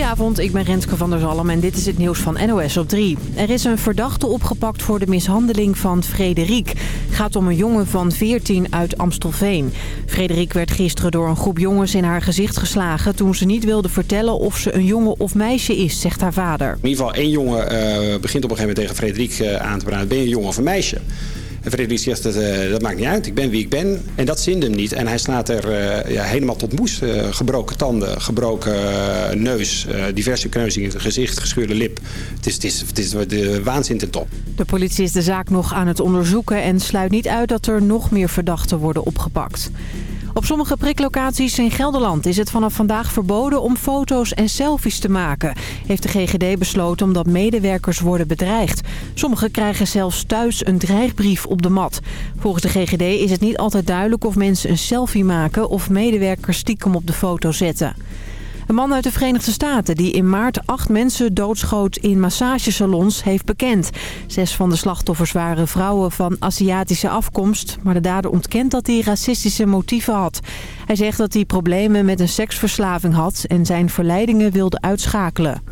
Goedenavond, ik ben Renske van der Zalm en dit is het nieuws van NOS op 3. Er is een verdachte opgepakt voor de mishandeling van Frederik. Het gaat om een jongen van 14 uit Amstelveen. Frederik werd gisteren door een groep jongens in haar gezicht geslagen... toen ze niet wilde vertellen of ze een jongen of meisje is, zegt haar vader. In ieder geval één jongen uh, begint op een gegeven moment tegen Frederik uh, aan te praten. Ben je een jongen of een meisje? En zegt, dat, uh, dat maakt niet uit, ik ben wie ik ben. En dat zinde hem niet. En hij slaat er uh, ja, helemaal tot moes. Uh, gebroken tanden, gebroken neus, diverse kneuzingen in het gezicht, gescheurde lip. Het is, het is, het is de waanzin ten top. De politie is de zaak nog aan het onderzoeken en sluit niet uit dat er nog meer verdachten worden opgepakt. Op sommige priklocaties in Gelderland is het vanaf vandaag verboden om foto's en selfies te maken. Heeft de GGD besloten omdat medewerkers worden bedreigd. Sommigen krijgen zelfs thuis een dreigbrief op de mat. Volgens de GGD is het niet altijd duidelijk of mensen een selfie maken of medewerkers stiekem op de foto zetten. Een man uit de Verenigde Staten die in maart acht mensen doodschoot in massagesalons heeft bekend. Zes van de slachtoffers waren vrouwen van Aziatische afkomst. Maar de dader ontkent dat hij racistische motieven had. Hij zegt dat hij problemen met een seksverslaving had en zijn verleidingen wilde uitschakelen.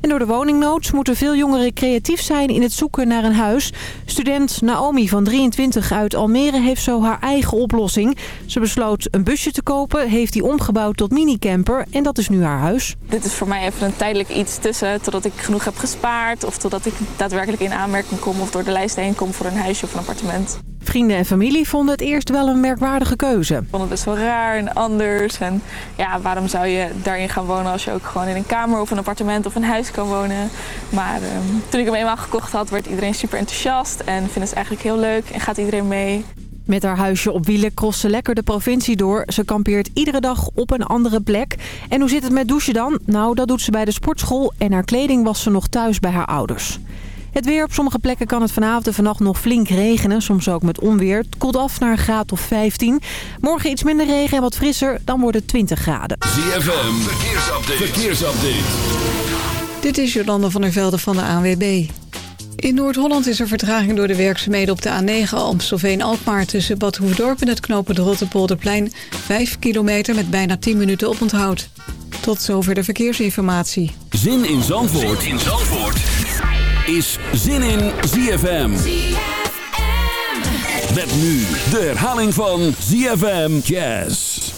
En door de woningnood moeten veel jongeren creatief zijn in het zoeken naar een huis. Student Naomi van 23 uit Almere heeft zo haar eigen oplossing. Ze besloot een busje te kopen, heeft die omgebouwd tot minicamper en dat is nu haar huis. Dit is voor mij even een tijdelijk iets tussen totdat ik genoeg heb gespaard... of totdat ik daadwerkelijk in aanmerking kom of door de lijst heen kom voor een huisje of een appartement. Vrienden en familie vonden het eerst wel een merkwaardige keuze. Ik vond het best wel raar en anders. En ja, waarom zou je daarin gaan wonen als je ook gewoon in een kamer of een appartement of een huis kan wonen. Maar uh, toen ik hem eenmaal gekocht had, werd iedereen super enthousiast. En vinden ze eigenlijk heel leuk en gaat iedereen mee. Met haar huisje op wielen crost ze lekker de provincie door. Ze kampeert iedere dag op een andere plek. En hoe zit het met douchen dan? Nou, dat doet ze bij de sportschool en haar kleding was ze nog thuis bij haar ouders. Het weer op sommige plekken kan het vanavond en vannacht nog flink regenen. Soms ook met onweer. Het koelt af naar een graad of 15. Morgen iets minder regen en wat frisser. Dan wordt het 20 graden. ZFM, verkeersupdate. verkeersupdate. Dit is Jolanda van der Velde van de ANWB. In Noord-Holland is er vertraging door de werkzaamheden op de A9 Amstelveen-Alkmaar... tussen Bad Hoefdorp en het knooppunt Rotterpolderplein. 5 kilometer met bijna 10 minuten op onthoud. Tot zover de verkeersinformatie. Zin in Zandvoort, zin in Zandvoort. is Zin in ZFM. ZFM. Met nu de herhaling van ZFM Jazz.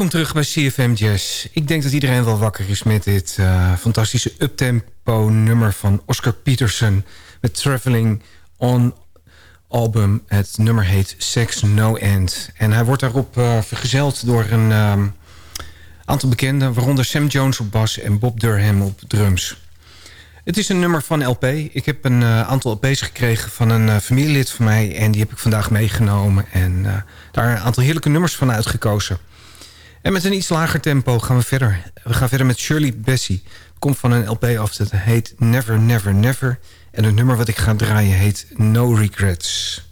Welkom terug bij CFM Jazz. Ik denk dat iedereen wel wakker is met dit uh, fantastische uptempo nummer van Oscar Peterson... met Traveling On album. Het nummer heet Sex No End. En hij wordt daarop uh, vergezeld door een um, aantal bekenden... waaronder Sam Jones op bas en Bob Durham op drums. Het is een nummer van LP. Ik heb een uh, aantal LP's gekregen van een familielid van mij... en die heb ik vandaag meegenomen en daar een aantal heerlijke nummers van uitgekozen... En met een iets lager tempo gaan we verder. We gaan verder met Shirley Bessie. Komt van een LP af dat heet Never Never Never. En het nummer wat ik ga draaien heet No Regrets.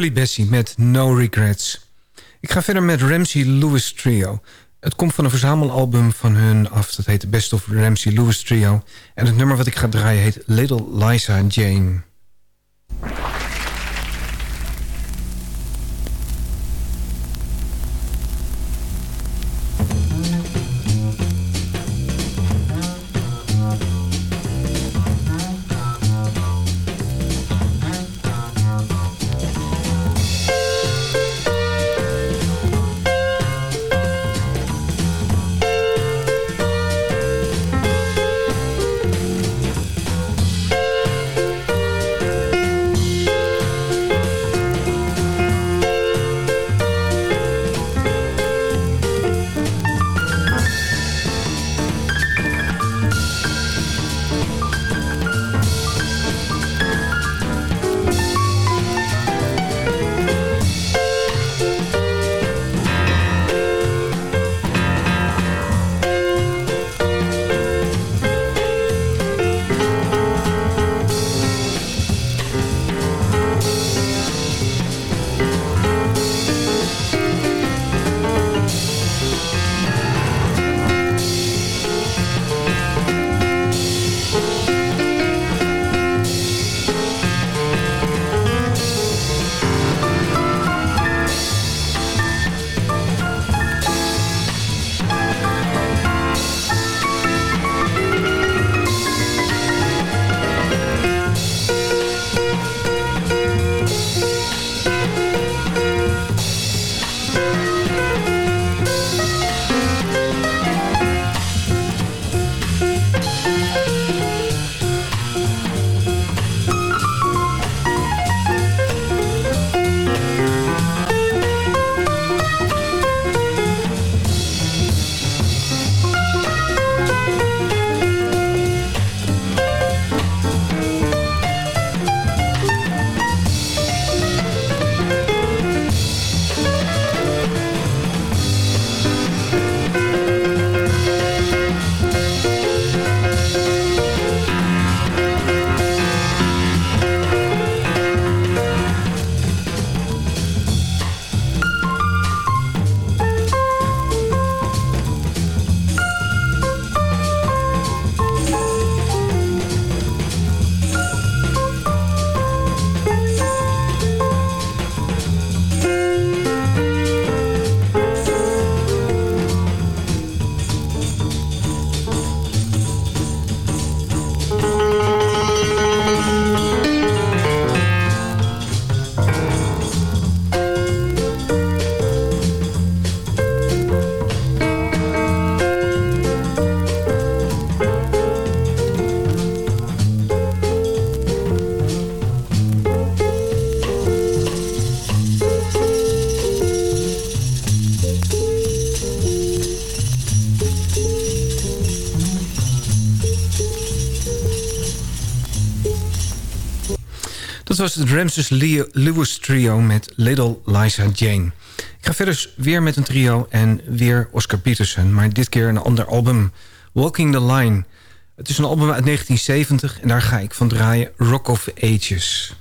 Shirley Bessie met No Regrets. Ik ga verder met Ramsey Lewis Trio. Het komt van een verzamelalbum van hun af. Dat heet Best of Ramsey Lewis Trio. En het nummer wat ik ga draaien heet Little Liza Jane. Was het Ramses Lewis trio met Little Liza Jane. Ik ga verder weer met een trio en weer Oscar Peterson... maar dit keer een ander album, Walking the Line. Het is een album uit 1970 en daar ga ik van draaien Rock of Ages...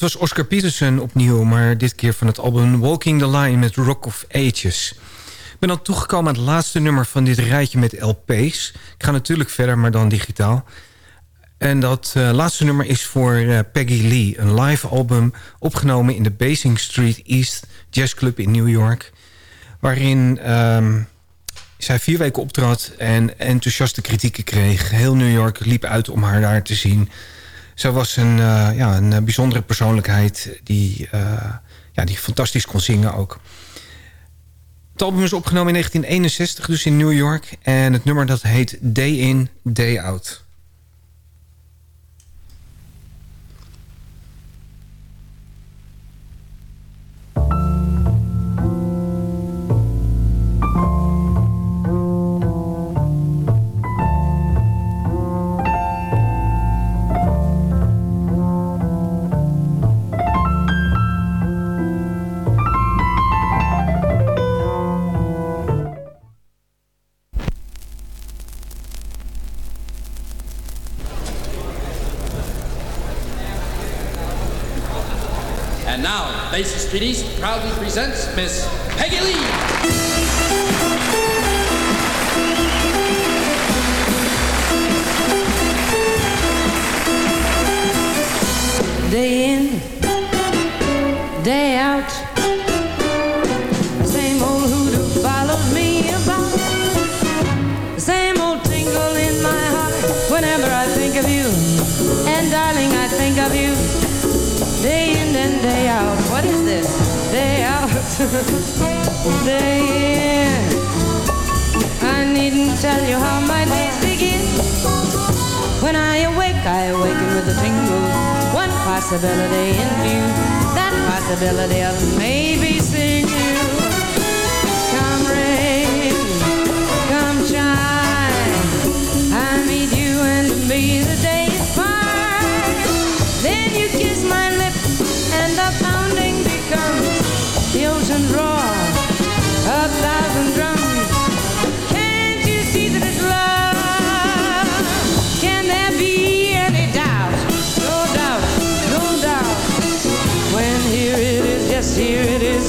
dat was Oscar Peterson opnieuw... maar dit keer van het album Walking the Line met Rock of Ages. Ik ben dan toegekomen aan het laatste nummer van dit rijtje met LP's. Ik ga natuurlijk verder, maar dan digitaal. En dat uh, laatste nummer is voor uh, Peggy Lee. Een live album opgenomen in de Basing Street East Jazz Club in New York. Waarin um, zij vier weken optrad en enthousiaste kritieken kreeg. Heel New York liep uit om haar daar te zien. Zij was een, uh, ja, een bijzondere persoonlijkheid die, ja, die fantastisch kon zingen ook. Het album is opgenomen in 1961, dus in New York. En het nummer dat heet Day In, Day Out.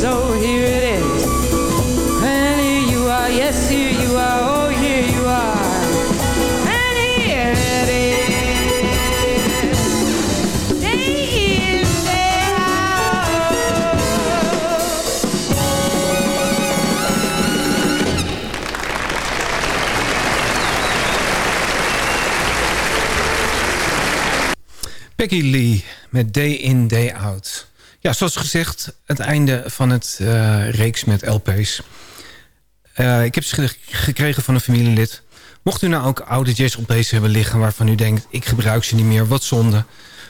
Oh, here it is. And here you are, yes, here you are, oh, here you are. And here it is. Day in, day out. Peggy Lee met Day In, Day Out. Ja, zoals gezegd, het einde van het eh, reeks met LP's. Eh, ik heb ze ge- gekregen van een familielid. Mocht u nou ook oude jazz-LP's hebben liggen... waarvan u denkt, ik gebruik ze niet meer, wat zonde...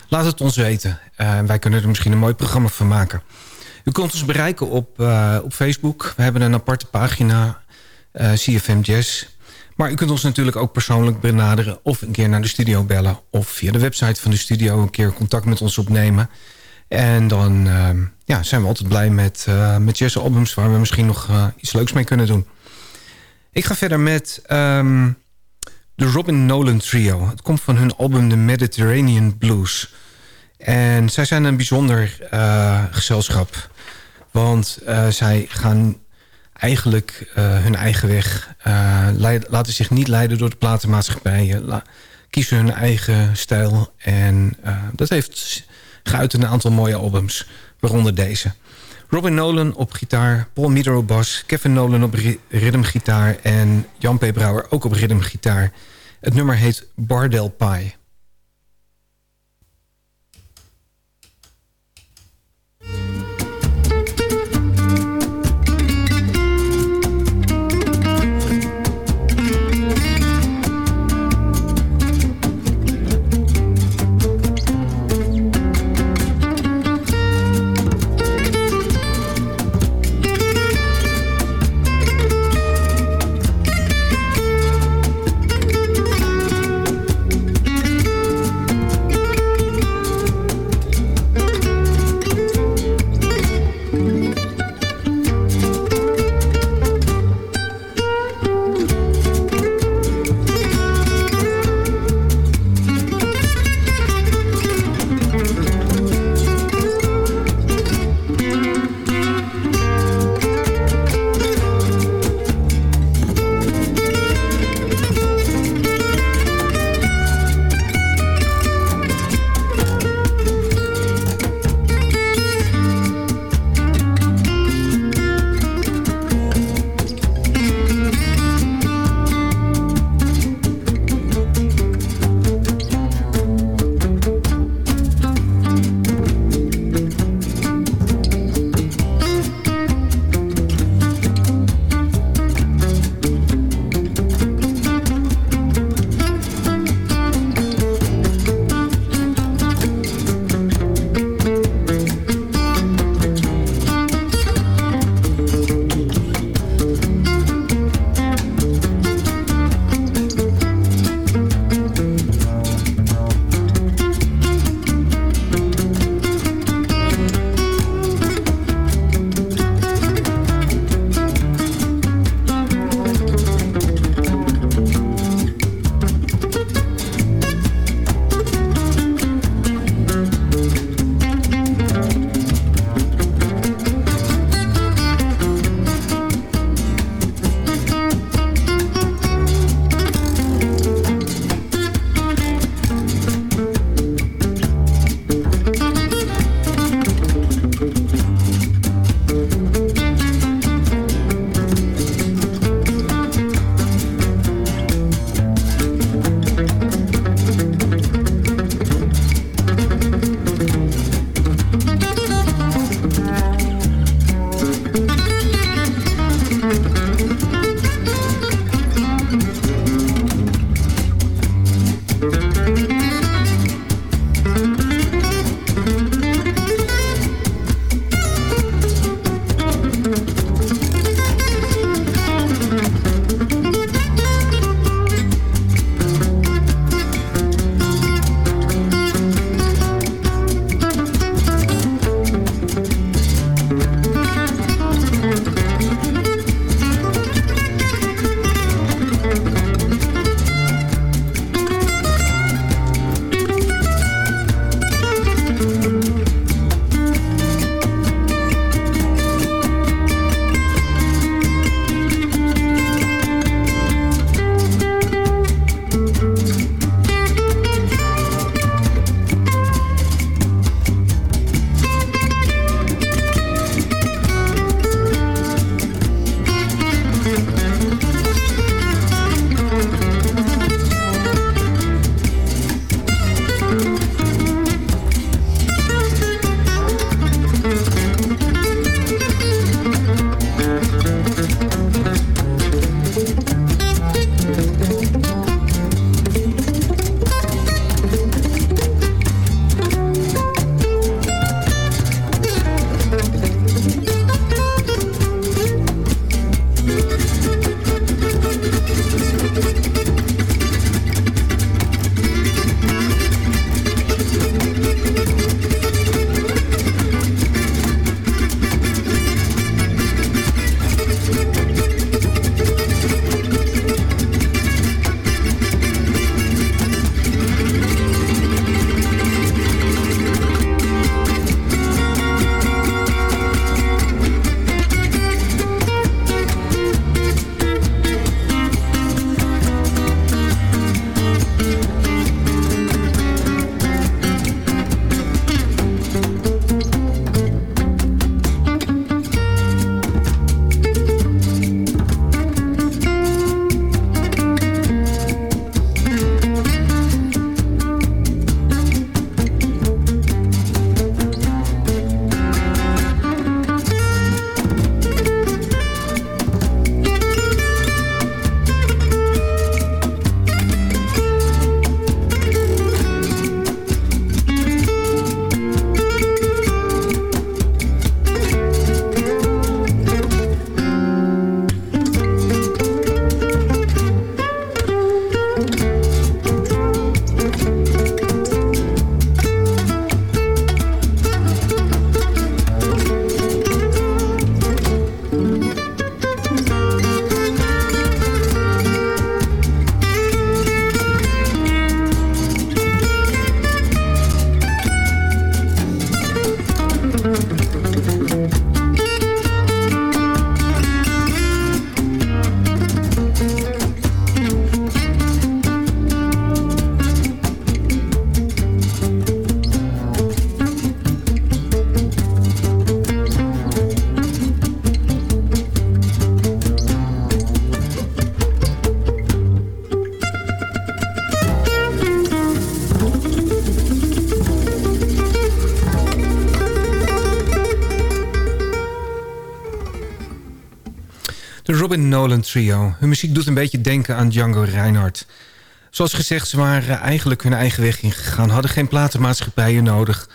laat het ons weten. Eh, wij kunnen er misschien een mooi programma van maken. U kunt ons bereiken op, op Facebook. We hebben een aparte pagina, CFM Jazz... Maar u kunt ons natuurlijk ook persoonlijk benaderen... of een keer naar de studio bellen... of via de website van de studio een keer contact met ons opnemen. En dan ehm, ja, zijn we altijd blij met, uh, met jazzalbums... waar we misschien nog uh, iets leuks mee kunnen doen. Ik ga verder met ehm, de Robin Nolan Trio. Het komt van hun album The Mediterranean Blues. En zij zijn een bijzonder uh, gezelschap. Want zij gaan eigenlijk hun eigen weg. Laten zich niet leiden door de platenmaatschappijen. La, kiezen hun eigen stijl. En dat heeft geuit een aantal mooie albums. Waaronder deze. Robin Nolan op gitaar. Paul Meter op. Kevin Nolan op ritmegitaar. En Jan P. Brouwer ook op ritmegitaar. Het nummer heet Bardell Pie. Nolan Trio. Hun muziek doet een beetje denken aan Django Reinhardt. Zoals gezegd, ze waren eigenlijk hun eigen weg ingegaan. Hadden geen platenmaatschappijen nodig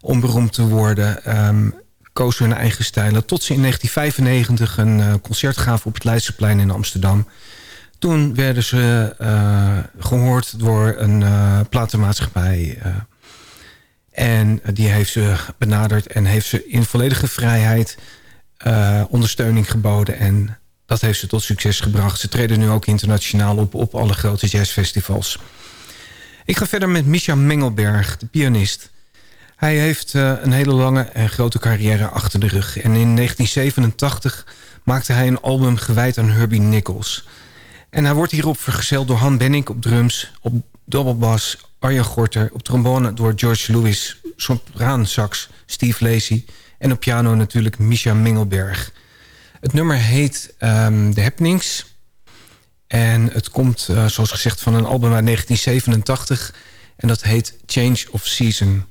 om beroemd te worden. Um, kozen hun eigen stijlen. Tot ze in 1995 een uh, concert gaven op het Leidseplein in Amsterdam. Toen werden ze uh, gehoord door een uh, platenmaatschappij. en die heeft ze benaderd en heeft ze in volledige vrijheid ondersteuning geboden. En dat heeft ze tot succes gebracht. Ze treden nu ook internationaal op op alle grote jazzfestivals. Ik ga verder met Misha Mengelberg, de pianist. Hij heeft uh, een hele lange en grote carrière achter de rug. En in 1987 maakte hij een album gewijd aan Herbie Nichols. En hij wordt hierop vergezeld door Han Benning op drums... op dobbelbas Arjen Gorter, op trombone door George Lewis... sopraan sax Steve Lacey en op piano natuurlijk Misha Mengelberg... Het nummer heet um, The Happenings. En het komt, uh, zoals gezegd, van een album uit 1987. En dat heet Change of Season.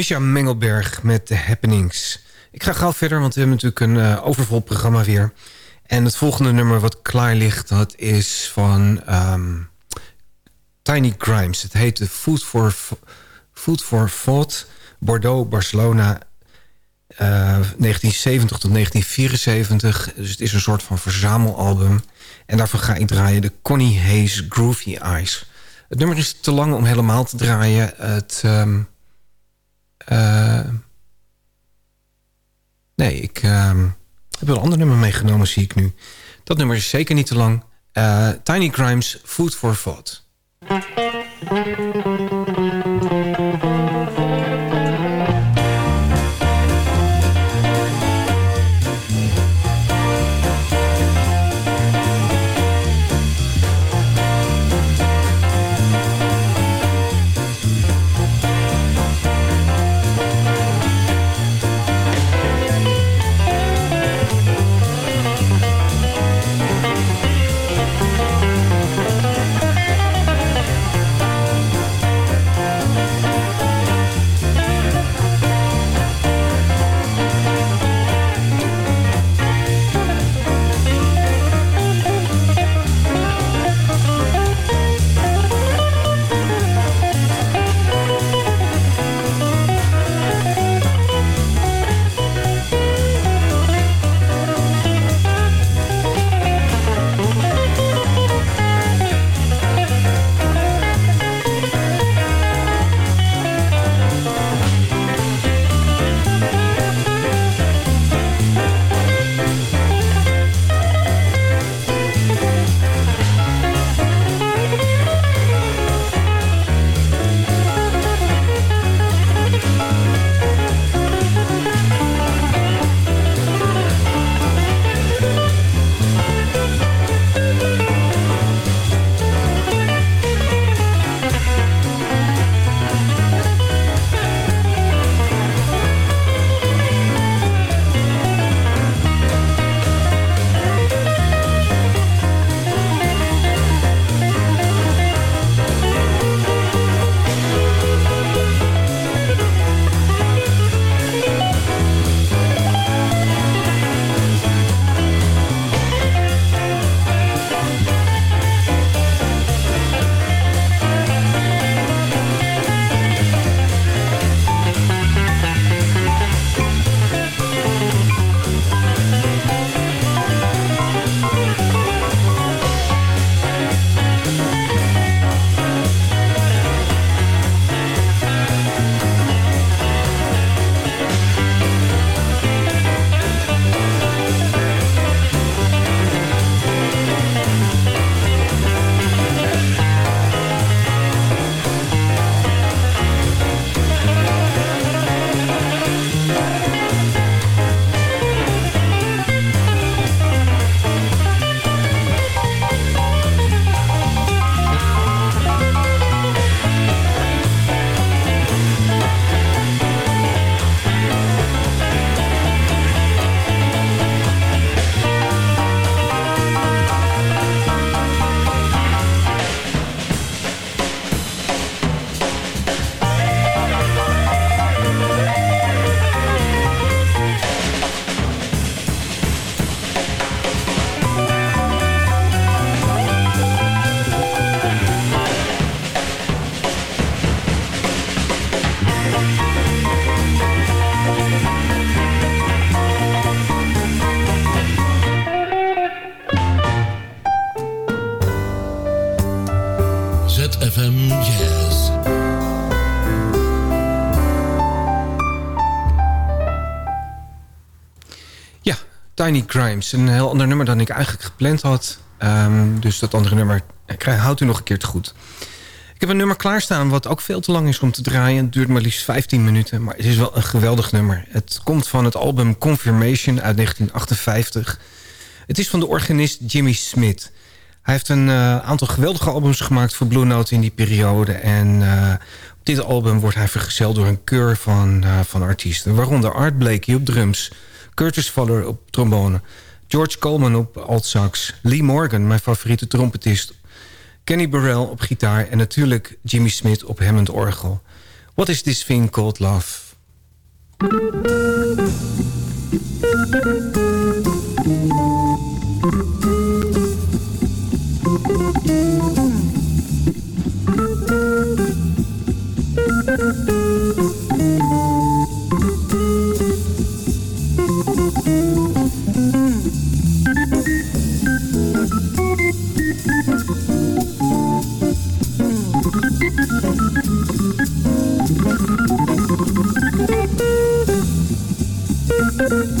Misha Mengelberg met The Happenings. Ik ga gauw verder, want we hebben natuurlijk een uh, overvol programma weer. En het volgende nummer wat klaar ligt, dat is van um, Tiny Grimes. Het heet Food for, Food for Thought, Bordeaux, Barcelona... Uh, 1970 tot 1974. Dus het is een soort van verzamelalbum. En daarvoor ga ik draaien de Connie Hayes Groovy Eyes. Het nummer is te lang om helemaal te draaien. Het... Um, uh, nee, ik uh, heb wel een ander nummer meegenomen, zie ik nu. Dat nummer is zeker niet te lang. Uh, Tiny Crimes, Food for Thought. Tiny Crimes. Een heel ander nummer dan ik eigenlijk gepland had. Um, dus dat andere nummer houdt u nog een keer te goed. Ik heb een nummer klaarstaan wat ook veel te lang is om te draaien. Het duurt maar liefst 15 minuten, maar het is wel een geweldig nummer. Het komt van het album Confirmation uit 1958. Het is van de organist Jimmy Smith. Hij heeft een uh, aantal geweldige albums gemaakt voor Blue Note in die periode. En uh, op dit album wordt hij vergezeld door een keur van, uh, van artiesten. Waaronder Art Blakey op drums... Curtis Fuller op trombone. George Coleman op altsax. Lee Morgan, mijn favoriete trompetist. Kenny Burrell op gitaar en natuurlijk Jimmy Smith op Hammond orgel. What is this thing called love? Thank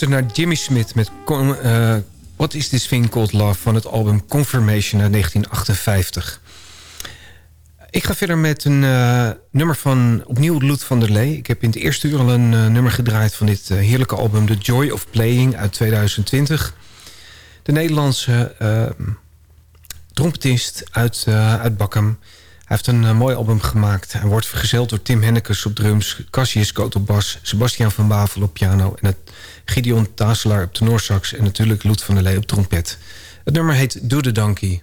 luistert naar Jimmy Smith met uh, What is This Thing Called Love... van het album Confirmation uit 1958. Ik ga verder met een uh, nummer van opnieuw Loet van der Lee. Ik heb in het eerste uur al een uh, nummer gedraaid van dit heerlijke album... The Joy of Playing uit 2020. De Nederlandse trompetist uit, uit hij heeft een uh, mooi album gemaakt. Hij wordt vergezeld door Tim Hennekes op drums... Cassius Koot op bas, Sebastian van Bavel op piano... en het Gideon Taselaar op tenorsax... en natuurlijk Loet van der Lee op trompet. Het nummer heet Do the Donkey.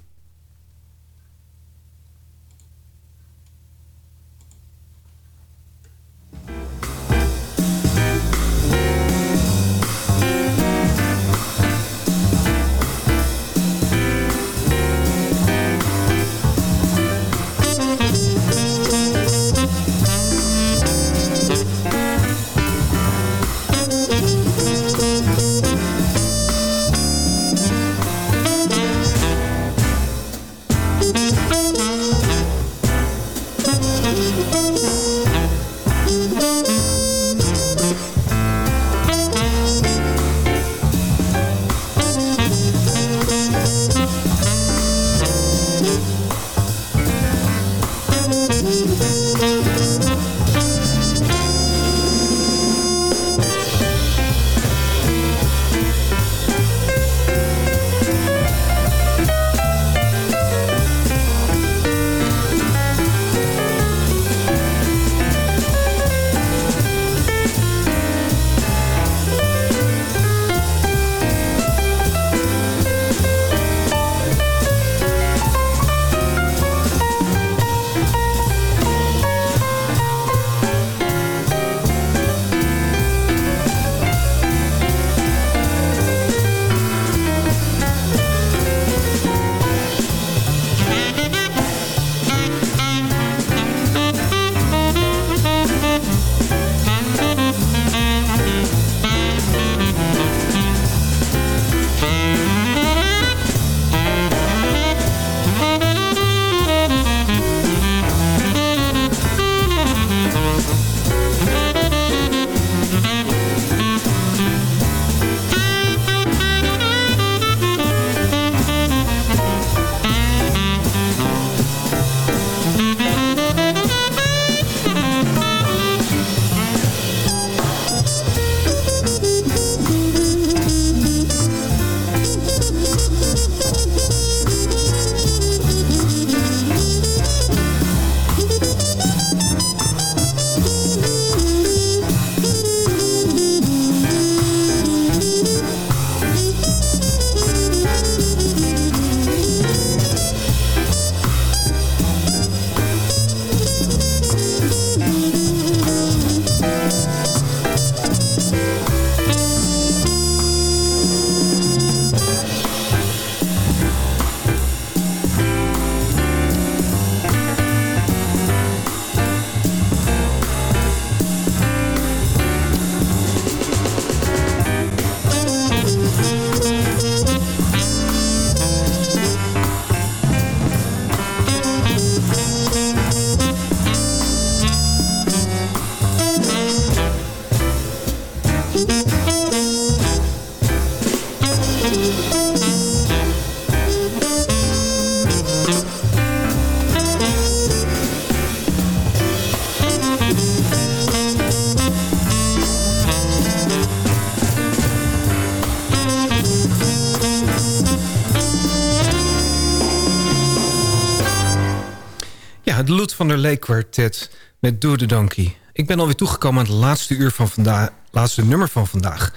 Het Loet van der Leek kwartet met Do the Donkey. Ik ben alweer toegekomen aan het laatste, uur van vandaag, laatste nummer van vandaag.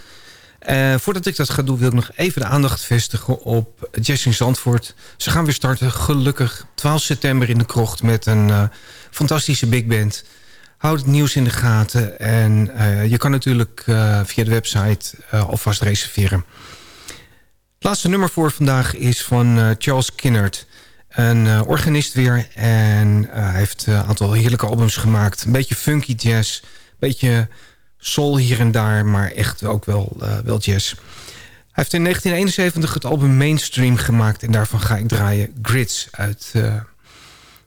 Uh, voordat ik dat ga doen, wil ik nog even de aandacht vestigen op Jessing Zandvoort. Ze gaan weer starten, gelukkig, 12 september in de krocht... met een uh, fantastische big band. Houd het nieuws in de gaten. En uh, je kan natuurlijk via de website alvast reserveren. Het laatste nummer voor vandaag is van Charles Kinnert een uh, organist weer. En uh, hij heeft een aantal heerlijke albums gemaakt. Een beetje funky jazz. Een beetje soul hier en daar. Maar echt ook wel, wel jazz. heeft in 1971 het album Mainstream gemaakt... en daarvan ga ik draaien Grids uit,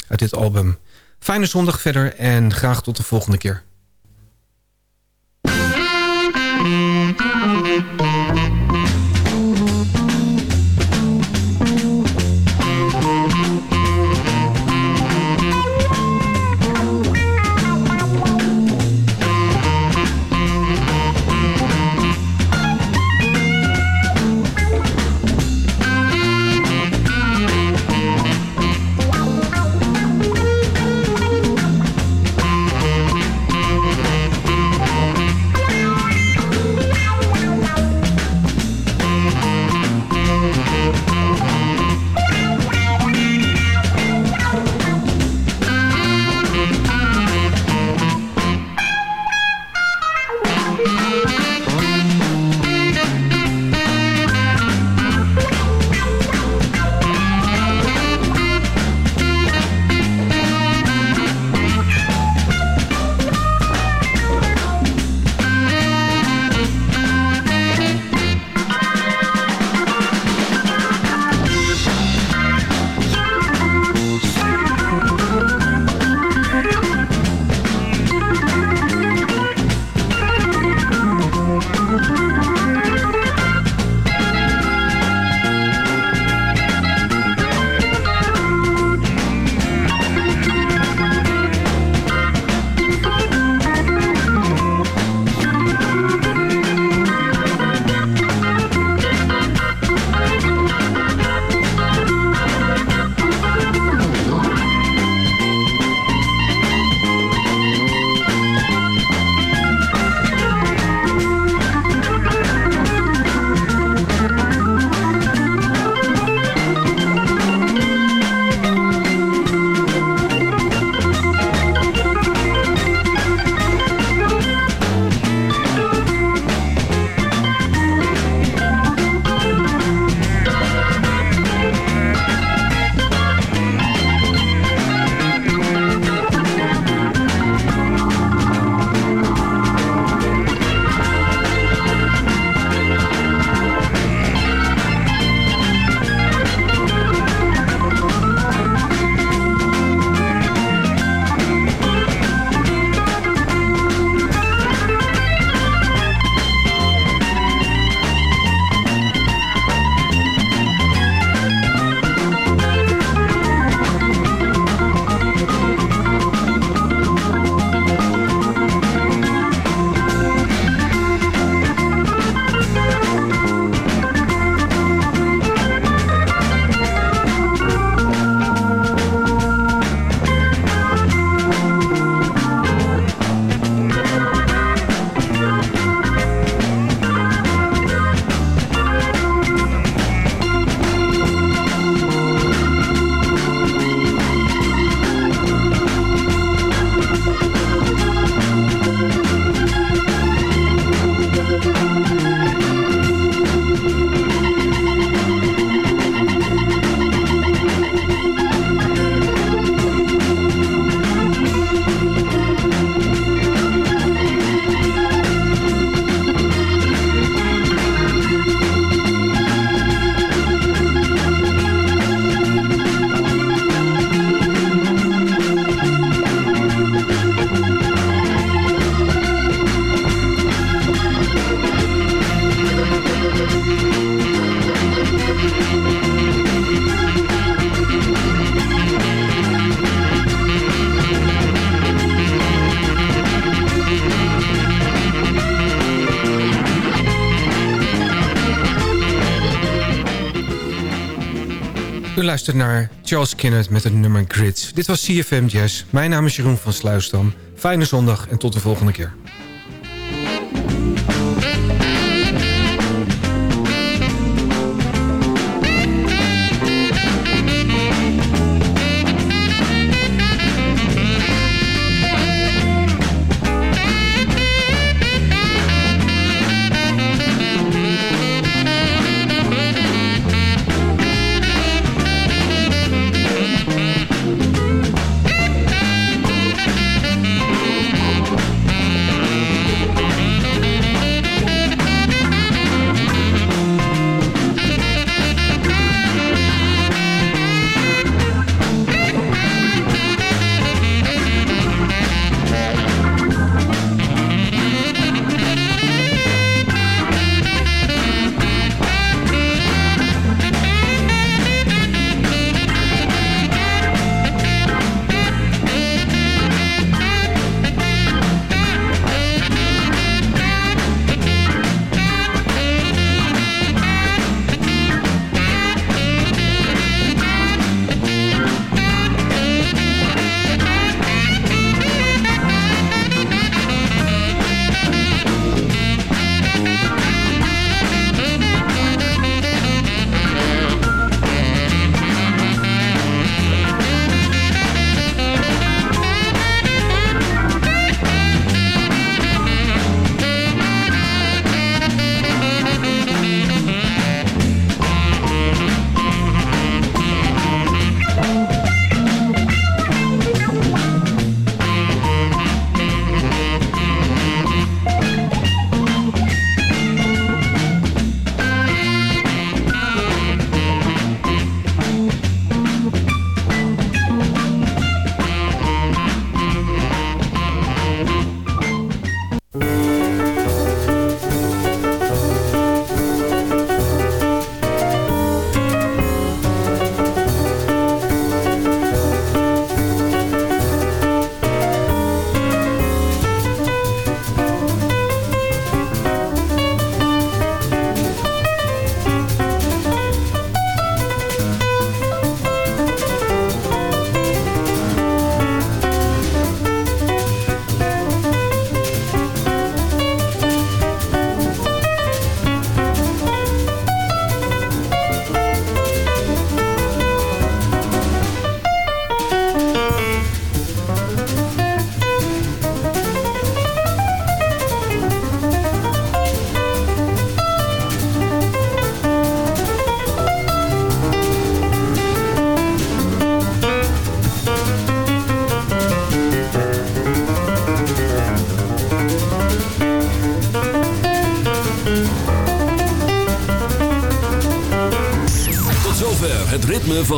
uit dit album. Fijne zondag verder en graag tot de volgende keer. U luistert naar Charles Kinnett met het nummer Grids. Dit was CFM Jazz. Mijn naam is Jeroen van Sluisdam. Fijne zondag en tot de volgende keer.